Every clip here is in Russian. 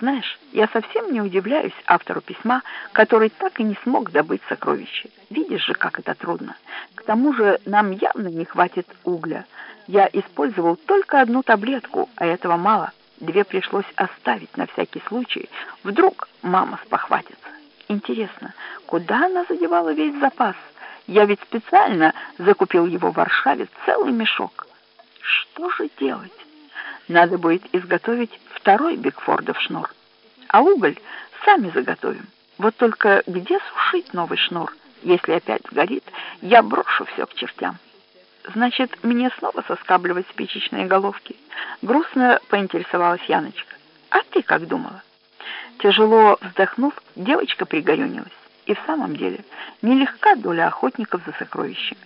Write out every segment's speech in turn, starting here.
Знаешь, я совсем не удивляюсь автору письма, который так и не смог добыть сокровище. Видишь же, как это трудно. К тому же нам явно не хватит угля. Я использовал только одну таблетку, а этого мало. Две пришлось оставить на всякий случай. Вдруг мама спохватится. Интересно, куда она задевала весь запас? Я ведь специально закупил его в Варшаве целый мешок. Что же делать? Надо будет изготовить второй Бигфордов шнур. А уголь сами заготовим. Вот только где сушить новый шнур? Если опять сгорит, я брошу все к чертям. Значит, мне снова соскабливать спичечные головки? Грустно поинтересовалась Яночка. А ты как думала? Тяжело вздохнув, девочка пригорюнилась. И в самом деле, нелегка доля охотников за сокровищами.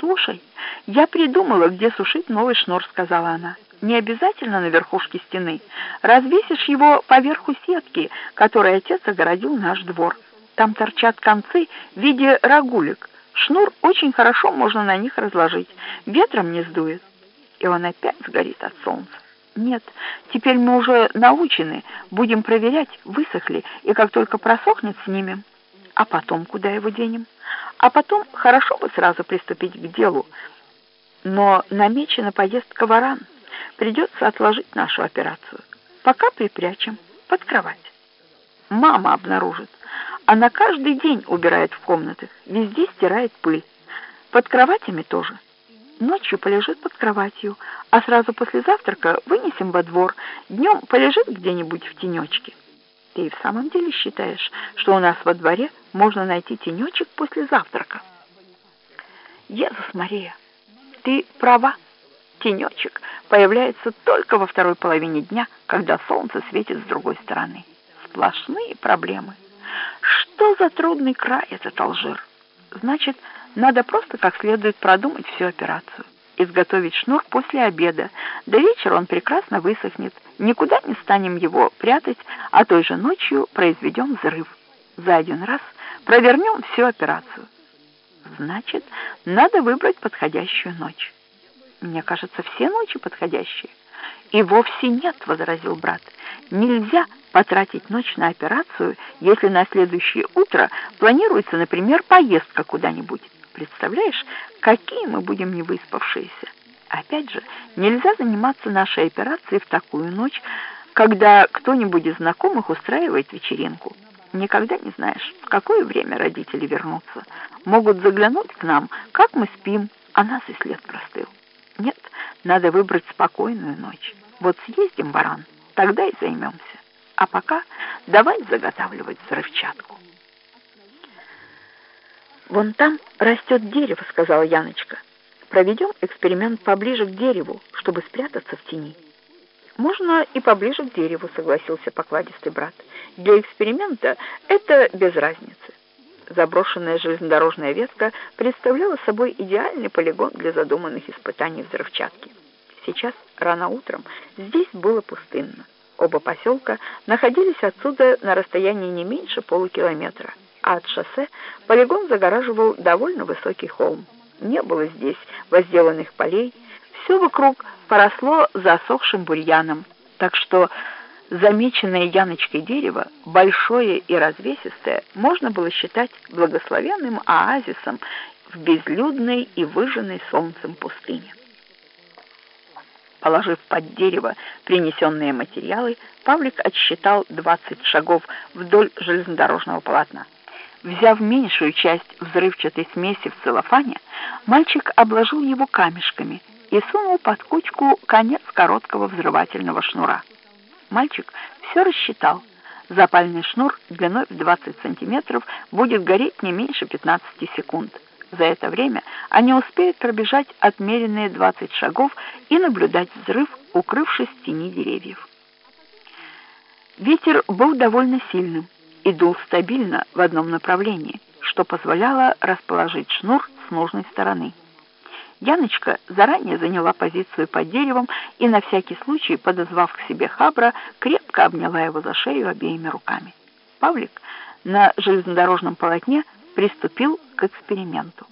«Слушай, я придумала, где сушить новый шнур», — сказала она не обязательно на верхушке стены. Развесишь его поверху сетки, которой отец огородил наш двор. Там торчат концы в виде рогулек. Шнур очень хорошо можно на них разложить. Ветром не сдует. И он опять сгорит от солнца. Нет, теперь мы уже научены. Будем проверять, высохли, и как только просохнет, снимем. А потом куда его денем? А потом хорошо бы сразу приступить к делу. Но намечена поездка в Аран. Придется отложить нашу операцию. Пока припрячем под кровать. Мама обнаружит. Она каждый день убирает в комнатах, везде стирает пыль. Под кроватями тоже. Ночью полежит под кроватью, а сразу после завтрака вынесем во двор. Днем полежит где-нибудь в тенечке. Ты и в самом деле считаешь, что у нас во дворе можно найти тенечек после завтрака? Езус Мария, ты права тенечек появляется только во второй половине дня, когда солнце светит с другой стороны. Сплошные проблемы. Что за трудный край этот Алжир? Значит, надо просто как следует продумать всю операцию. Изготовить шнур после обеда. До вечера он прекрасно высохнет. Никуда не станем его прятать, а той же ночью произведем взрыв. За один раз провернем всю операцию. Значит, надо выбрать подходящую ночь. Мне кажется, все ночи подходящие. И вовсе нет, возразил брат. Нельзя потратить ночь на операцию, если на следующее утро планируется, например, поездка куда-нибудь. Представляешь, какие мы будем невыспавшиеся. Опять же, нельзя заниматься нашей операцией в такую ночь, когда кто-нибудь из знакомых устраивает вечеринку. Никогда не знаешь, в какое время родители вернутся. Могут заглянуть к нам, как мы спим, а нас и след простыл. Нет, надо выбрать спокойную ночь. Вот съездим Баран, тогда и займемся. А пока давай заготавливать взрывчатку. «Вон там растет дерево», — сказала Яночка. «Проведем эксперимент поближе к дереву, чтобы спрятаться в тени». «Можно и поближе к дереву», — согласился покладистый брат. «Для эксперимента это без разницы». Заброшенная железнодорожная ветка представляла собой идеальный полигон для задуманных испытаний взрывчатки. Сейчас, рано утром, здесь было пустынно. Оба поселка находились отсюда на расстоянии не меньше полукилометра, а от шоссе полигон загораживал довольно высокий холм. Не было здесь возделанных полей, все вокруг поросло засохшим бурьяном, так что замеченное Яночкой дерево, большое и развесистое, можно было считать благословенным оазисом в безлюдной и выжженной солнцем пустыне. Положив под дерево принесенные материалы, Павлик отсчитал 20 шагов вдоль железнодорожного полотна. Взяв меньшую часть взрывчатой смеси в целлофане, мальчик обложил его камешками и сунул под кучку конец короткого взрывательного шнура. Мальчик все рассчитал. Запальный шнур длиной в 20 сантиметров будет гореть не меньше 15 секунд. За это время они успеют пробежать отмеренные 20 шагов и наблюдать взрыв, укрывшись в тени деревьев. Ветер был довольно сильным и дул стабильно в одном направлении, что позволяло расположить шнур с нужной стороны. Яночка заранее заняла позицию под деревом и на всякий случай, подозвав к себе Хабра, крепко обняла его за шею обеими руками. Павлик на железнодорожном полотне приступил к эксперименту.